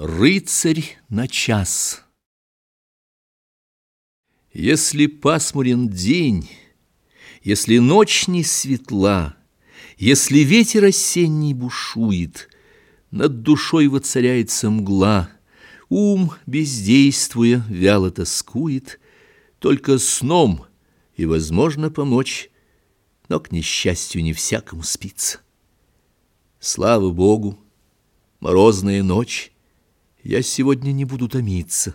Рыцарь на час Если пасмурен день, Если ночь не светла, Если ветер осенний бушует, Над душой воцаряется мгла, Ум, бездействуя, вяло тоскует, Только сном и возможно помочь, Но, к несчастью, не всякому спится. Слава Богу, морозная ночь — я сегодня не буду томиться.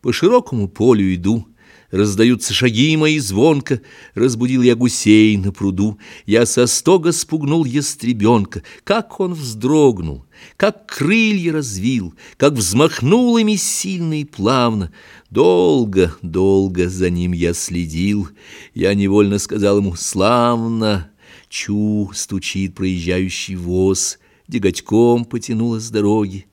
По широкому полю иду, Раздаются шаги мои звонко, Разбудил я гусей на пруду, Я со стога спугнул ястребенка. Как он вздрогнул, как крылья развил, Как взмахнул ими сильно и плавно. Долго, долго за ним я следил, Я невольно сказал ему «Славно!» Чу, стучит проезжающий воз, Деготьком потянуло с дороги.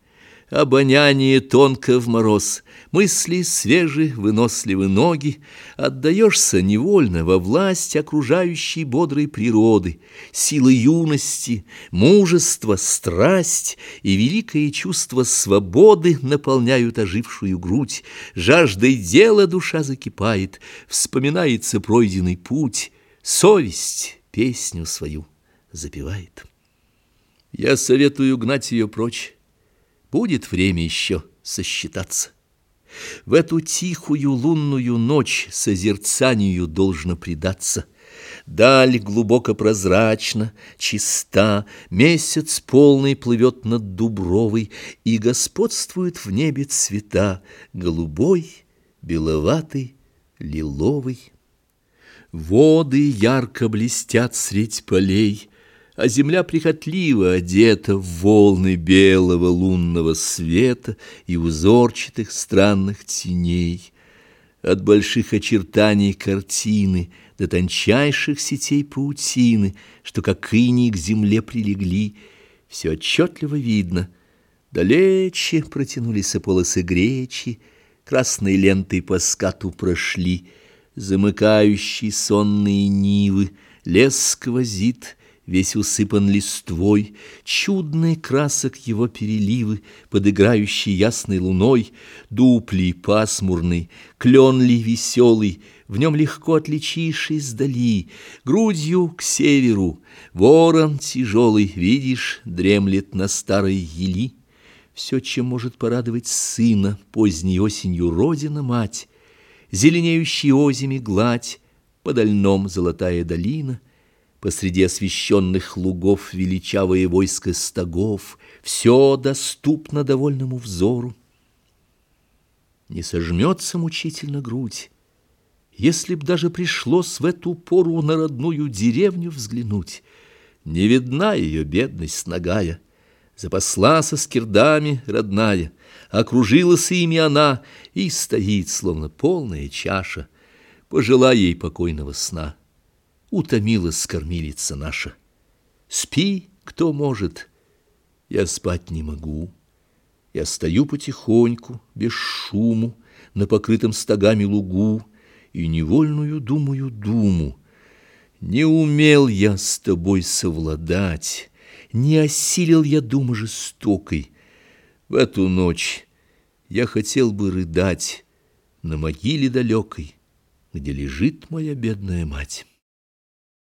Обоняние тонко в мороз, мысли свежи, выносливы ноги, Отдаешься невольно во власть окружающей бодрой природы, Силы юности, мужество, страсть и великое чувство свободы Наполняют ожившую грудь, жаждой дела душа закипает, Вспоминается пройденный путь, совесть песню свою запевает. Я советую гнать ее прочь, Будет время еще сосчитаться. В эту тихую лунную ночь созерцанию должно предаться. Даль глубоко прозрачна, чиста, Месяц полный плывет над Дубровой, И господствует в небе цвета Голубой, беловатый, лиловый. Воды ярко блестят средь полей, а земля прихотливо одета в волны белого лунного света и узорчатых странных теней. От больших очертаний картины до тончайших сетей паутины, что как иней к земле прилегли, все отчетливо видно. Далече протянулись полосы гречи, красной лентой по скату прошли, замыкающие сонные нивы, лес сквозит — весь усыпан листвой, чудный красок его переливы, подыграющий ясной луной, дуб ли пасмурный, клен ли веселый, в нем легко отличишь издали, грудью к северу, ворон тяжелый, видишь, дремлет на старой ели. Все, чем может порадовать сына поздней осенью родина-мать, зеленеющий озими гладь, по дальном золотая долина — Посреди освещенных лугов величавое войско стогов, Все доступно довольному взору. Не сожмется мучительно грудь, Если б даже пришлось в эту пору На родную деревню взглянуть, Не видна ее бедность ногая, Запасла со скирдами родная, Окружилась ими она И стоит, словно полная чаша, Пожелай ей покойного сна утомилась кормилица наша. Спи, кто может, я спать не могу. Я стою потихоньку, без шуму, на покрытом стогами лугу, и невольную думаю думу. Не умел я с тобой совладать, не осилил я думы жестокой. В эту ночь я хотел бы рыдать на могиле далекой, где лежит моя бедная мать.